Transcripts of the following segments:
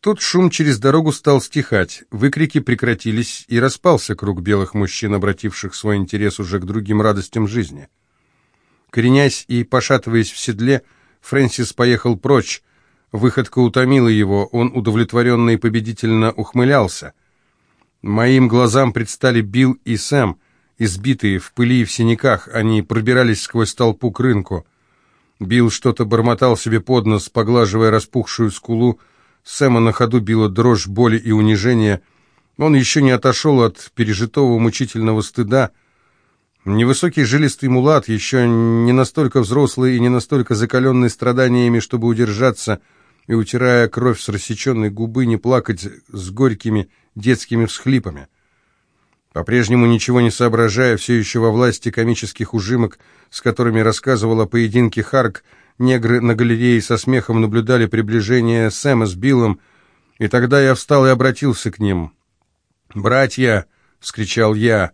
Тут шум через дорогу стал стихать, выкрики прекратились, и распался круг белых мужчин, обративших свой интерес уже к другим радостям жизни. Коренясь и пошатываясь в седле, Фрэнсис поехал прочь. Выходка утомила его, он удовлетворенно и победительно ухмылялся. Моим глазам предстали Билл и Сэм, избитые, в пыли и в синяках, они пробирались сквозь толпу к рынку. Билл что-то бормотал себе под нос, поглаживая распухшую скулу, Сэма на ходу била дрожь боли и унижения. Он еще не отошел от пережитого мучительного стыда. Невысокий жилистый мулат, еще не настолько взрослый и не настолько закаленный страданиями, чтобы удержаться, и, утирая кровь с рассеченной губы, не плакать с горькими детскими всхлипами. По-прежнему ничего не соображая, все еще во власти комических ужимок, с которыми рассказывал о поединке Харк, Негры на галерее со смехом наблюдали приближение Сэма с Биллом, и тогда я встал и обратился к ним. «Братья!» — вскричал я.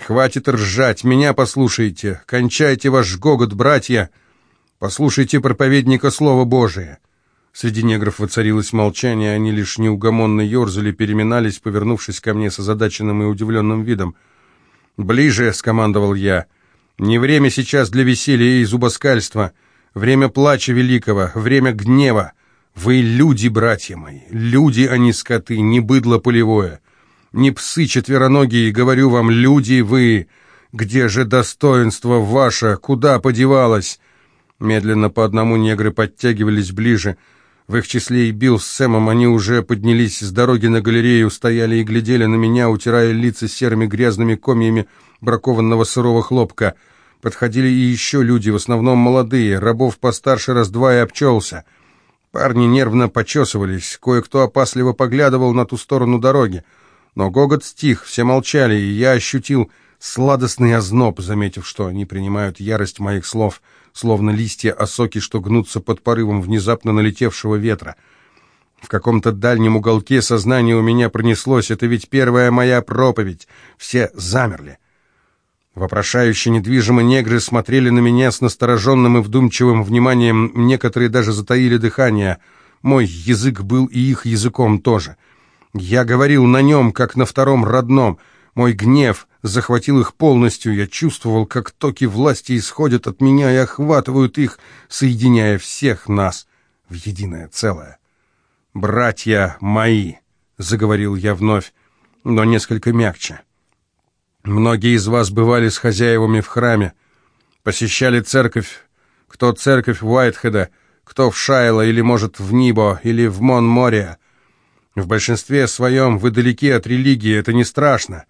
«Хватит ржать! Меня послушайте! Кончайте ваш гогот, братья! Послушайте проповедника Слова Божия!» Среди негров воцарилось молчание, они лишь неугомонно ерзали, переминались, повернувшись ко мне с озадаченным и удивленным видом. «Ближе!» — скомандовал я. «Не время сейчас для веселья и зубоскальства!» Время плача великого, время гнева. Вы люди, братья мои, люди, а не скоты, не быдло полевое, не псы четвероногие, говорю вам, люди вы. Где же достоинство ваше, куда подевалось?» Медленно по одному негры подтягивались ближе. В их числе и Билл с Сэмом они уже поднялись с дороги на галерею, стояли и глядели на меня, утирая лица серыми грязными комьями бракованного сырого хлопка — Подходили и еще люди, в основном молодые, рабов постарше раз-два и обчелся. Парни нервно почесывались, кое-кто опасливо поглядывал на ту сторону дороги. Но гогот стих, все молчали, и я ощутил сладостный озноб, заметив, что они принимают ярость моих слов, словно листья осоки, что гнутся под порывом внезапно налетевшего ветра. В каком-то дальнем уголке сознания у меня пронеслось, это ведь первая моя проповедь. Все замерли. Вопрошающие недвижимо негры смотрели на меня с настороженным и вдумчивым вниманием, некоторые даже затаили дыхание. Мой язык был и их языком тоже. Я говорил на нем, как на втором родном. Мой гнев захватил их полностью. Я чувствовал, как токи власти исходят от меня и охватывают их, соединяя всех нас в единое целое. «Братья мои!» — заговорил я вновь, но несколько мягче. Многие из вас бывали с хозяевами в храме, посещали церковь, кто церковь Уайтхеда, кто в Шайло или, может, в Нибо или в Мон-Море. В большинстве своем вы далеки от религии, это не страшно.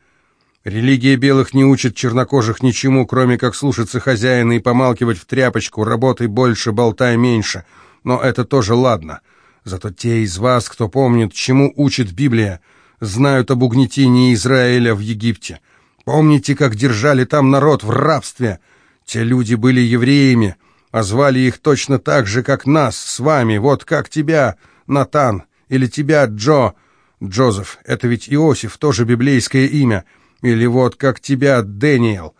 Религия белых не учит чернокожих ничему, кроме как слушаться хозяина и помалкивать в тряпочку, работай больше, болтай меньше. Но это тоже ладно. Зато те из вас, кто помнит, чему учит Библия, знают об угнетении Израиля в Египте — Помните, как держали там народ в рабстве? Те люди были евреями, а звали их точно так же, как нас с вами, вот как тебя, Натан, или тебя, Джо. Джозеф, это ведь Иосиф, тоже библейское имя. Или вот как тебя, Дэниел.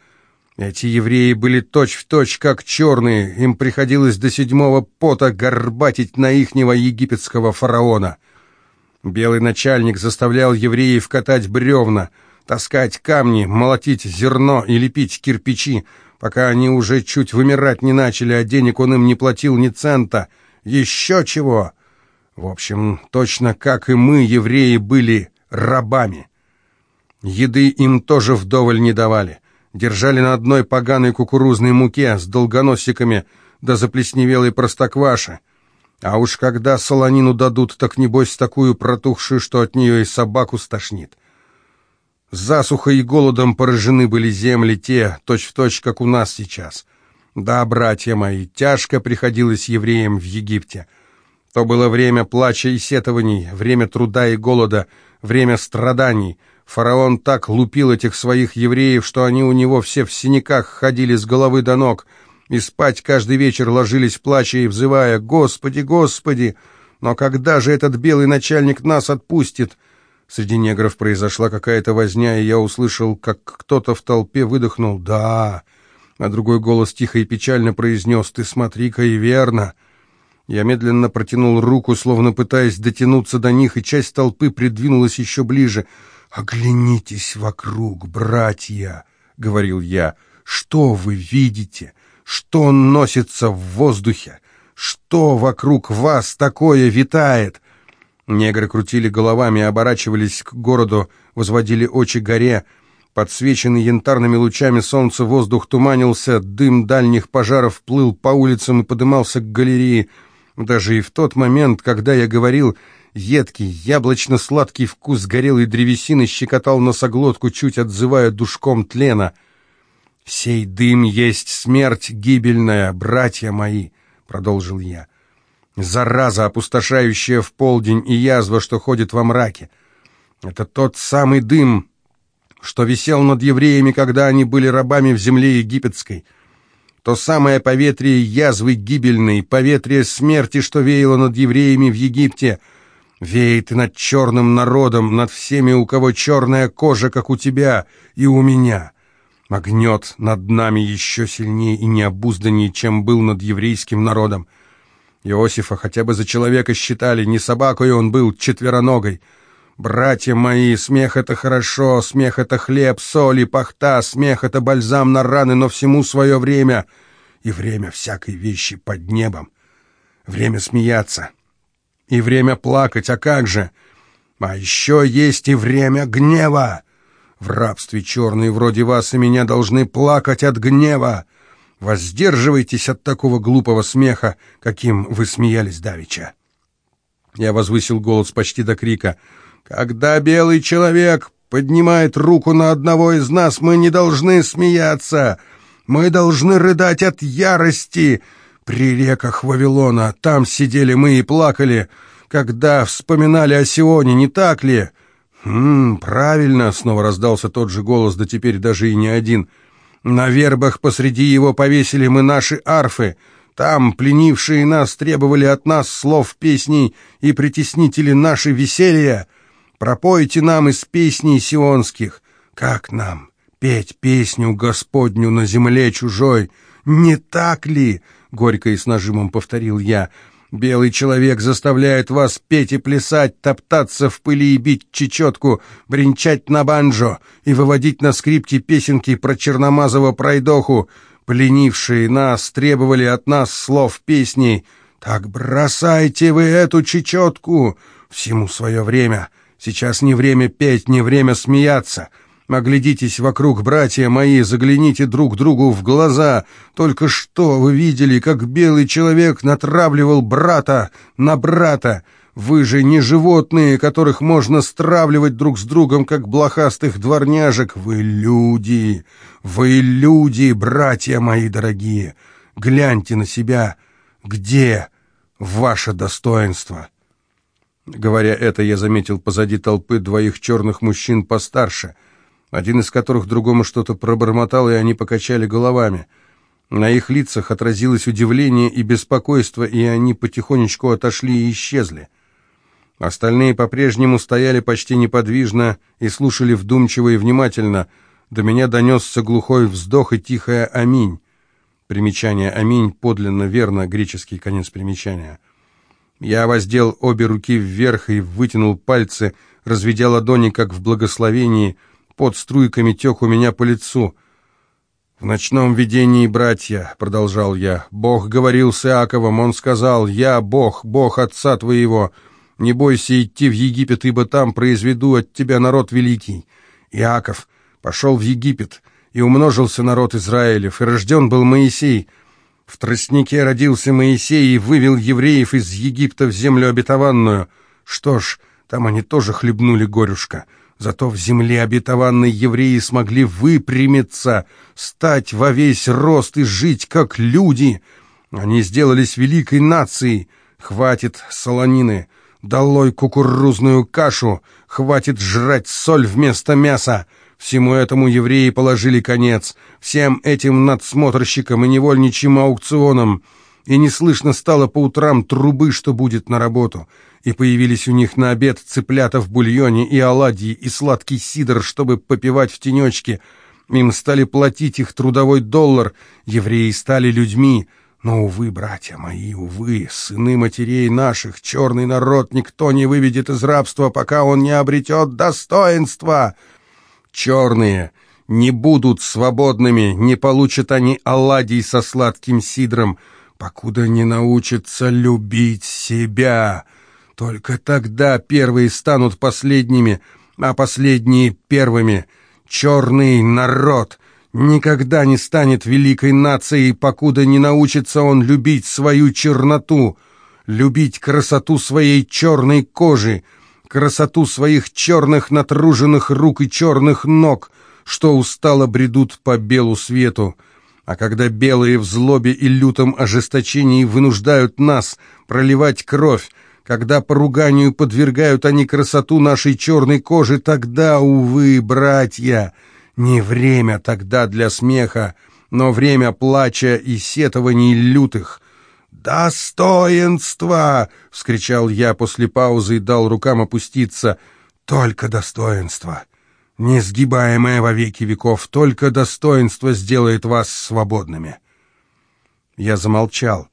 Эти евреи были точь-в-точь, точь, как черные, им приходилось до седьмого пота горбатить на ихнего египетского фараона. Белый начальник заставлял евреев катать бревна — таскать камни, молотить зерно и лепить кирпичи, пока они уже чуть вымирать не начали, а денег он им не платил ни цента. Еще чего! В общем, точно как и мы, евреи, были рабами. Еды им тоже вдоволь не давали. Держали на одной поганой кукурузной муке с долгоносиками да заплесневелой простокваши. А уж когда солонину дадут, так небось такую протухшую, что от нее и собаку стошнит. Засухой и голодом поражены были земли те, точь-в-точь, точь, как у нас сейчас. Да, братья мои, тяжко приходилось евреям в Египте. То было время плача и сетований, время труда и голода, время страданий. Фараон так лупил этих своих евреев, что они у него все в синяках ходили с головы до ног, и спать каждый вечер ложились плача и взывая «Господи, Господи!» Но когда же этот белый начальник нас отпустит?» Среди негров произошла какая-то возня, и я услышал, как кто-то в толпе выдохнул «Да!», а другой голос тихо и печально произнес «Ты смотри-ка и верно!». Я медленно протянул руку, словно пытаясь дотянуться до них, и часть толпы придвинулась еще ближе. «Оглянитесь вокруг, братья!» — говорил я. «Что вы видите? Что носится в воздухе? Что вокруг вас такое витает?» Негры крутили головами, оборачивались к городу, возводили очи горе. Подсвеченный янтарными лучами солнца воздух туманился, дым дальних пожаров плыл по улицам и подымался к галерее. Даже и в тот момент, когда я говорил, едкий, яблочно-сладкий вкус горелой древесины щекотал носоглотку, чуть отзывая душком тлена. «Сей дым есть смерть гибельная, братья мои», — продолжил я. «Зараза, опустошающая в полдень, и язва, что ходит во мраке. Это тот самый дым, что висел над евреями, когда они были рабами в земле египетской». То самое поветрие язвы гибельной, поветрие смерти, что веяло над евреями в Египте, веет и над черным народом, над всеми, у кого черная кожа, как у тебя и у меня. Огнет над нами еще сильнее и необузданнее, чем был над еврейским народом. Иосифа хотя бы за человека считали, не собакой он был, четвероногой. Братья мои, смех — это хорошо, смех — это хлеб, соль и пахта, смех — это бальзам на раны, но всему свое время, и время всякой вещи под небом. Время смеяться, и время плакать, а как же? А еще есть и время гнева. В рабстве черные вроде вас и меня должны плакать от гнева. Воздерживайтесь от такого глупого смеха, каким вы смеялись давеча. Я возвысил голос почти до крика — когда белый человек поднимает руку на одного из нас, мы не должны смеяться. Мы должны рыдать от ярости. При реках Вавилона там сидели мы и плакали, когда вспоминали о Сионе, не так ли? «Хм, правильно», — снова раздался тот же голос, да теперь даже и не один. «На вербах посреди его повесили мы наши арфы». Там пленившие нас требовали от нас слов песней и притеснители наши веселья. Пропойте нам из песней сионских. Как нам петь песню Господню на земле чужой? Не так ли? Горько и с нажимом повторил я. Белый человек заставляет вас петь и плясать, топтаться в пыли и бить чечетку, бренчать на банджо и выводить на скрипке песенки про черномазого пройдоху. Пленившие нас требовали от нас слов песней. Так бросайте вы эту чечетку! Всему свое время — Сейчас не время петь, не время смеяться. Оглядитесь вокруг, братья мои, загляните друг другу в глаза. Только что вы видели, как белый человек натравливал брата на брата. Вы же не животные, которых можно стравливать друг с другом, как блохастых дворняжек. Вы люди, вы люди, братья мои дорогие. Гляньте на себя. Где ваше достоинство?» Говоря это, я заметил позади толпы двоих черных мужчин постарше, один из которых другому что-то пробормотал, и они покачали головами. На их лицах отразилось удивление и беспокойство, и они потихонечку отошли и исчезли. Остальные по-прежнему стояли почти неподвижно и слушали вдумчиво и внимательно. До меня донесся глухой вздох и тихое «Аминь». Примечание «Аминь» подлинно верно, греческий конец примечания — я воздел обе руки вверх и вытянул пальцы, разведя ладони, как в благословении, под струйками тек у меня по лицу. «В ночном видении, братья», — продолжал я, — «Бог говорил с Иаковом, он сказал, «Я Бог, Бог отца твоего, не бойся идти в Египет, ибо там произведу от тебя народ великий». Иаков пошел в Египет, и умножился народ Израилев, и рожден был Моисей — в тростнике родился Моисей и вывел евреев из Египта в землю обетованную. Что ж, там они тоже хлебнули горюшка. Зато в земле обетованной евреи смогли выпрямиться, стать во весь рост и жить как люди. Они сделались великой нацией. Хватит солонины, долой кукурузную кашу, хватит жрать соль вместо мяса. Всему этому евреи положили конец, всем этим надсмотрщикам и невольничьим аукционам, и не слышно стало по утрам трубы, что будет на работу, и появились у них на обед цыплята в бульоне и оладьи, и сладкий сидр, чтобы попивать в тенечке. Им стали платить их трудовой доллар, евреи стали людьми, Но, увы, братья мои, увы, сыны матерей наших, черный народ никто не выведет из рабства, пока он не обретет достоинства. Черные не будут свободными, не получат они оладий со сладким сидром, покуда не научатся любить себя. Только тогда первые станут последними, а последние первыми. Черный народ никогда не станет великой нацией, покуда не научится он любить свою черноту, любить красоту своей черной кожи, красоту своих черных натруженных рук и черных ног, что устало бредут по белу свету. А когда белые в злобе и лютом ожесточении вынуждают нас проливать кровь, когда поруганию подвергают они красоту нашей черной кожи, тогда, увы, братья, не время тогда для смеха, но время плача и сетований лютых. «Достоинство!» — вскричал я после паузы и дал рукам опуститься. «Только достоинство! Несгибаемое во веки веков, только достоинство сделает вас свободными!» Я замолчал,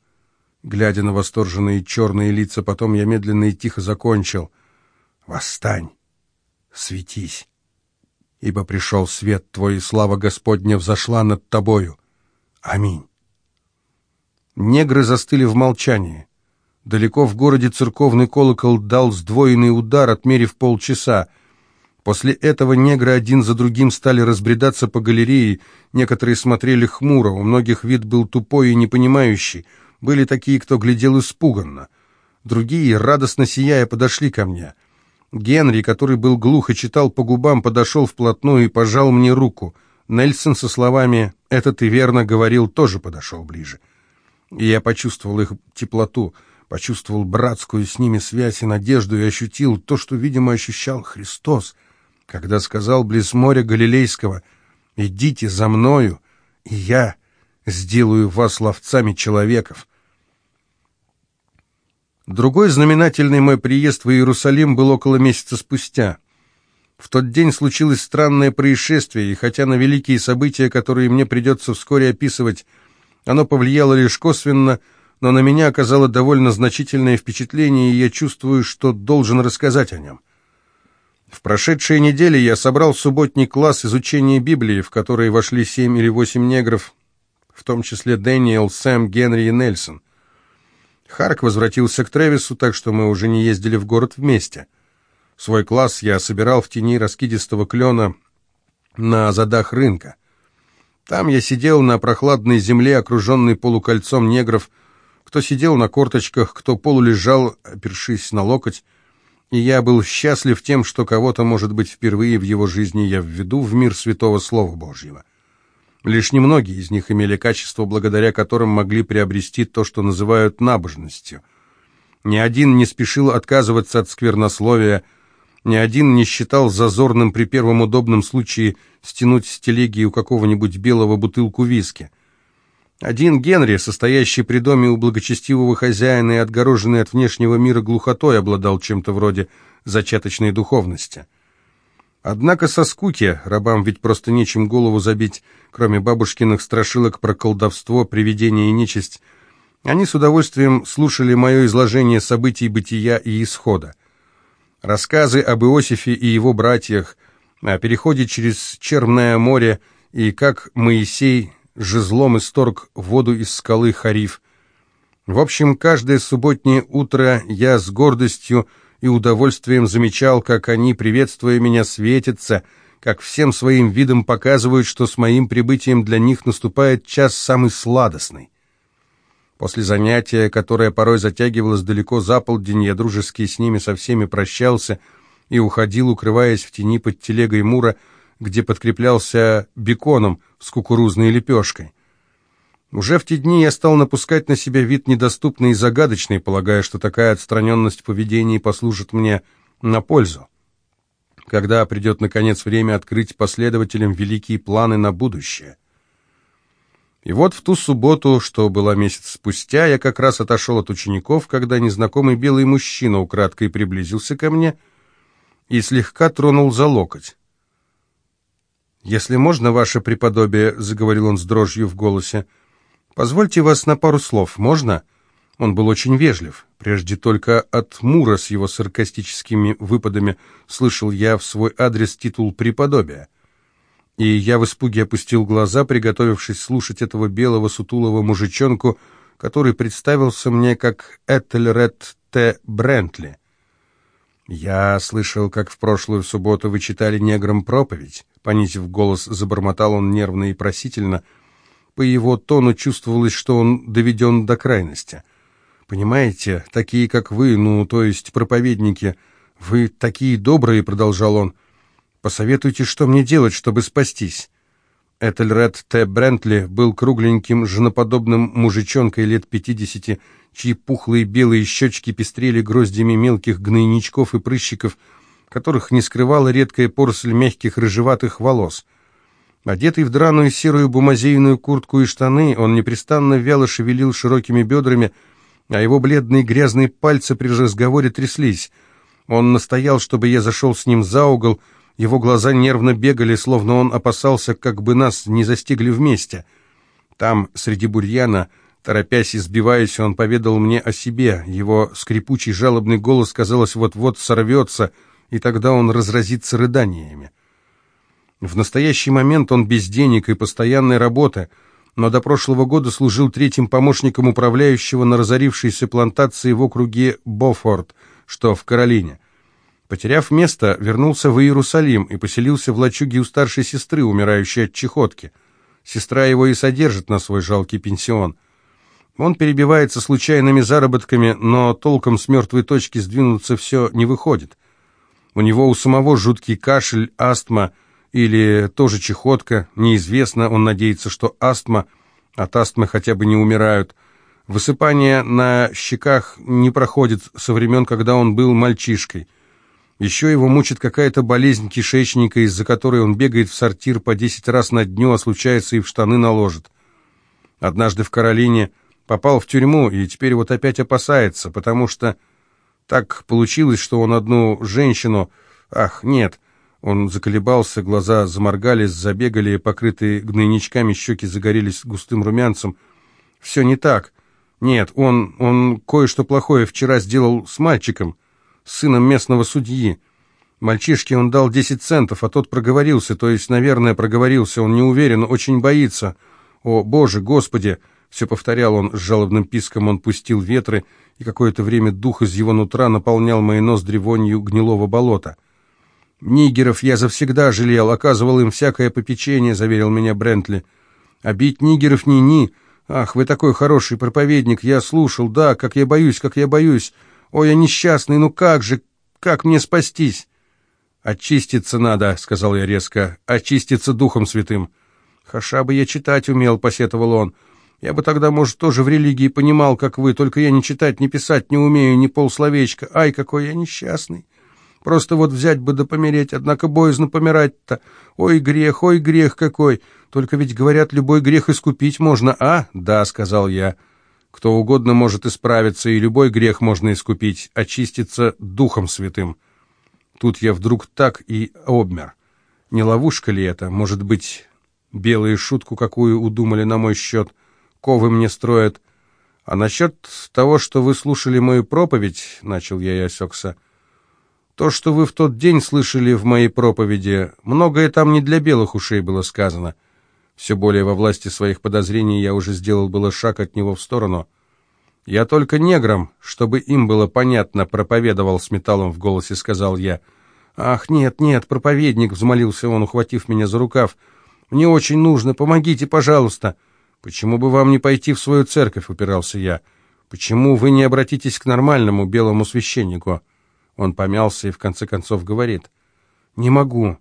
глядя на восторженные черные лица, потом я медленно и тихо закончил. «Восстань! Светись!» ибо пришел свет Твой, и слава Господня взошла над Тобою. Аминь. Негры застыли в молчании. Далеко в городе церковный колокол дал сдвоенный удар, отмерив полчаса. После этого негры один за другим стали разбредаться по галерее, некоторые смотрели хмуро, у многих вид был тупой и непонимающий, были такие, кто глядел испуганно. Другие, радостно сияя, подошли ко мне — Генри, который был глух и читал по губам, подошел вплотную и пожал мне руку. Нельсон со словами «это ты верно говорил» тоже подошел ближе. И я почувствовал их теплоту, почувствовал братскую с ними связь и надежду и ощутил то, что, видимо, ощущал Христос, когда сказал близ моря Галилейского «Идите за мною, и я сделаю вас ловцами человеков». Другой знаменательный мой приезд в Иерусалим был около месяца спустя. В тот день случилось странное происшествие, и хотя на великие события, которые мне придется вскоре описывать, оно повлияло лишь косвенно, но на меня оказало довольно значительное впечатление, и я чувствую, что должен рассказать о нем. В прошедшие недели я собрал субботний класс изучения Библии, в который вошли семь или восемь негров, в том числе Дэниел, Сэм, Генри и Нельсон. Харк возвратился к Тревису, так что мы уже не ездили в город вместе. Свой класс я собирал в тени раскидистого клена на задах рынка. Там я сидел на прохладной земле, окруженной полукольцом негров, кто сидел на корточках, кто полулежал, опершись на локоть, и я был счастлив тем, что кого-то, может быть, впервые в его жизни я введу в мир святого Слова Божьего. Лишь немногие из них имели качества, благодаря которым могли приобрести то, что называют набожностью. Ни один не спешил отказываться от сквернословия, ни один не считал зазорным при первом удобном случае стянуть с телеги у какого-нибудь белого бутылку виски. Один Генри, состоящий при доме у благочестивого хозяина и отгороженный от внешнего мира глухотой, обладал чем-то вроде зачаточной духовности. Однако со скуки, рабам ведь просто нечем голову забить, кроме бабушкиных страшилок про колдовство, привидение и нечисть, они с удовольствием слушали мое изложение событий бытия и исхода. Рассказы об Иосифе и его братьях, о переходе через Черное море и как Моисей жезлом исторг воду из скалы Хариф. В общем, каждое субботнее утро я с гордостью и удовольствием замечал, как они, приветствуя меня, светятся, как всем своим видом показывают, что с моим прибытием для них наступает час самый сладостный. После занятия, которое порой затягивалось далеко за полдень, я дружески с ними со всеми прощался и уходил, укрываясь в тени под телегой Мура, где подкреплялся беконом с кукурузной лепешкой. Уже в те дни я стал напускать на себя вид недоступный и загадочный, полагая, что такая отстраненность в поведении послужит мне на пользу. Когда придет, наконец, время открыть последователям великие планы на будущее. И вот в ту субботу, что была месяц спустя, я как раз отошел от учеников, когда незнакомый белый мужчина украдкой приблизился ко мне и слегка тронул за локоть. «Если можно, ваше преподобие», — заговорил он с дрожью в голосе, — «Позвольте вас на пару слов, можно?» Он был очень вежлив. Прежде только от Мура с его саркастическими выпадами слышал я в свой адрес титул преподобия. И я в испуге опустил глаза, приготовившись слушать этого белого сутулого мужичонку, который представился мне как Этельред Т. Брентли. «Я слышал, как в прошлую субботу вы читали неграм проповедь», — понизив голос, забормотал он нервно и просительно. По его тону чувствовалось, что он доведен до крайности — Понимаете, такие, как вы, ну, то есть проповедники, вы такие добрые, продолжал он. Посоветуйте, что мне делать, чтобы спастись. Этельред Т. Брентли был кругленьким, женоподобным мужичонкой лет пятидесяти, чьи пухлые белые щечки пестрели гроздями мелких гнойничков и прыщиков, которых не скрывала редкая поросль мягких рыжеватых волос. Одетый в драную серую бумазейную куртку и штаны, он непрестанно вяло шевелил широкими бедрами, а его бледные грязные пальцы при разговоре тряслись. Он настоял, чтобы я зашел с ним за угол, его глаза нервно бегали, словно он опасался, как бы нас не застигли вместе. Там, среди бурьяна, торопясь и сбиваясь, он поведал мне о себе. Его скрипучий жалобный голос, казалось, вот-вот сорвется, и тогда он разразится рыданиями. В настоящий момент он без денег и постоянной работы — но до прошлого года служил третьим помощником управляющего на разорившейся плантации в округе Бофорд, что в Каролине. Потеряв место, вернулся в Иерусалим и поселился в лачуге у старшей сестры, умирающей от чехотки. Сестра его и содержит на свой жалкий пенсион. Он перебивается случайными заработками, но толком с мертвой точки сдвинуться все не выходит. У него у самого жуткий кашель, астма – или тоже чехотка, неизвестно, он надеется, что астма, от астмы хотя бы не умирают. Высыпание на щеках не проходит со времен, когда он был мальчишкой. Еще его мучит какая-то болезнь кишечника, из-за которой он бегает в сортир по десять раз на дню, а случается и в штаны наложит. Однажды в Каролине попал в тюрьму, и теперь вот опять опасается, потому что так получилось, что он одну женщину... Ах, нет, он заколебался, глаза заморгались, забегали, покрытые гнойничками щеки загорелись густым румянцем. Все не так. Нет, он, он кое-что плохое вчера сделал с мальчиком, сыном местного судьи. Мальчишке он дал десять центов, а тот проговорился, то есть, наверное, проговорился, он не уверен, очень боится. О, Боже, Господи! Все повторял он, с жалобным писком он пустил ветры, и какое-то время дух из его нутра наполнял мои ноздри вонью гнилого болота. «Нигеров я завсегда жалел, оказывал им всякое попечение», — заверил меня Брентли. «А бить нигеров ни-ни. Ах, вы такой хороший проповедник, я слушал, да, как я боюсь, как я боюсь. Ой, я несчастный, ну как же, как мне спастись?» «Очиститься надо», — сказал я резко, — «очиститься Духом Святым». «Хаша бы я читать умел», — посетовал он. «Я бы тогда, может, тоже в религии понимал, как вы, только я ни читать, ни писать не умею, ни полсловечка. Ай, какой я несчастный!» Просто вот взять бы да помереть, однако боязно помирать-то. Ой, грех, ой, грех какой! Только ведь, говорят, любой грех искупить можно, а? Да, сказал я. Кто угодно может исправиться, и любой грех можно искупить, очиститься Духом Святым. Тут я вдруг так и обмер. Не ловушка ли это? Может быть, белые шутку какую удумали на мой счет? Ковы мне строят. А насчет того, что вы слушали мою проповедь, начал я и осекся, — то, что вы в тот день слышали в моей проповеди, многое там не для белых ушей было сказано. Все более во власти своих подозрений я уже сделал было шаг от него в сторону. «Я только неграм, чтобы им было понятно», — проповедовал с металлом в голосе, сказал я. «Ах, нет, нет, проповедник», — взмолился он, ухватив меня за рукав. «Мне очень нужно, помогите, пожалуйста». «Почему бы вам не пойти в свою церковь?» — упирался я. «Почему вы не обратитесь к нормальному белому священнику?» Он помялся и в конце концов говорит. «Не могу.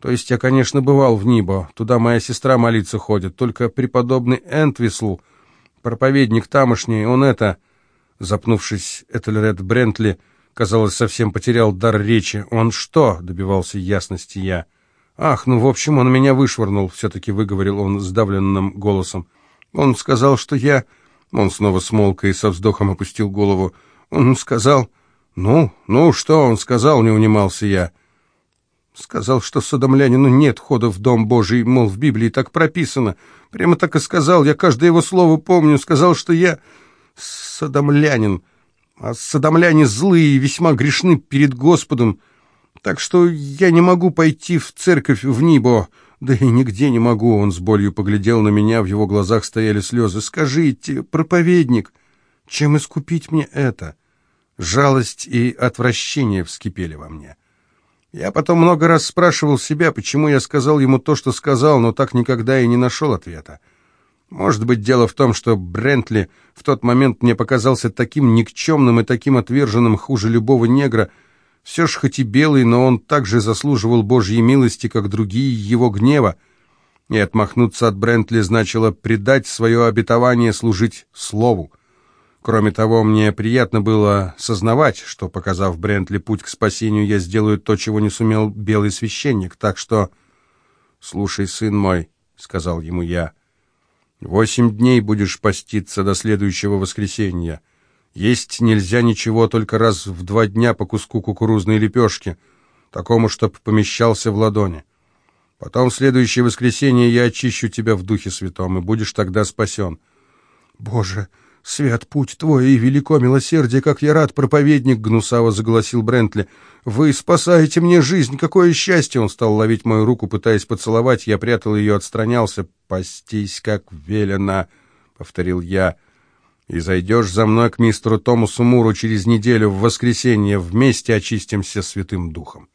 То есть я, конечно, бывал в Нибо. Туда моя сестра молиться ходит. Только преподобный Энтвисл, проповедник тамошний, он это...» Запнувшись, Этельред Брентли, казалось, совсем потерял дар речи. «Он что?» — добивался ясности я. «Ах, ну, в общем, он меня вышвырнул», — все-таки выговорил он сдавленным голосом. «Он сказал, что я...» Он снова смолк и со вздохом опустил голову. «Он сказал...» «Ну, ну, что он сказал?» — не унимался я. Сказал, что садомлянину нет хода в Дом Божий, мол, в Библии так прописано. Прямо так и сказал, я каждое его слово помню. Сказал, что я садомлянин, а садомляне злые и весьма грешны перед Господом. Так что я не могу пойти в церковь в Нибо, да и нигде не могу. Он с болью поглядел на меня, в его глазах стояли слезы. Скажите, проповедник, чем искупить мне это? Жалость и отвращение вскипели во мне. Я потом много раз спрашивал себя, почему я сказал ему то, что сказал, но так никогда и не нашел ответа. Может быть, дело в том, что Брентли в тот момент мне показался таким никчемным и таким отверженным хуже любого негра. Все ж хоть и белый, но он также заслуживал Божьей милости, как другие его гнева. И отмахнуться от Брентли значило предать свое обетование служить Слову. Кроме того, мне приятно было сознавать, что, показав Брентли путь к спасению, я сделаю то, чего не сумел белый священник. Так что, слушай, сын мой, — сказал ему я, — восемь дней будешь поститься до следующего воскресенья. Есть нельзя ничего, только раз в два дня по куску кукурузной лепешки, такому, чтоб помещался в ладони. Потом в следующее воскресенье я очищу тебя в Духе Святом, и будешь тогда спасен. Боже! — «Свят путь твой и велико милосердие, как я рад, проповедник!» — гнусаво загласил Брентли. «Вы спасаете мне жизнь! Какое счастье!» Он стал ловить мою руку, пытаясь поцеловать. Я прятал ее, отстранялся. «Пастись, как велено!» — повторил я. «И зайдешь за мной к мистеру Томасу Муру через неделю в воскресенье. Вместе очистимся святым духом».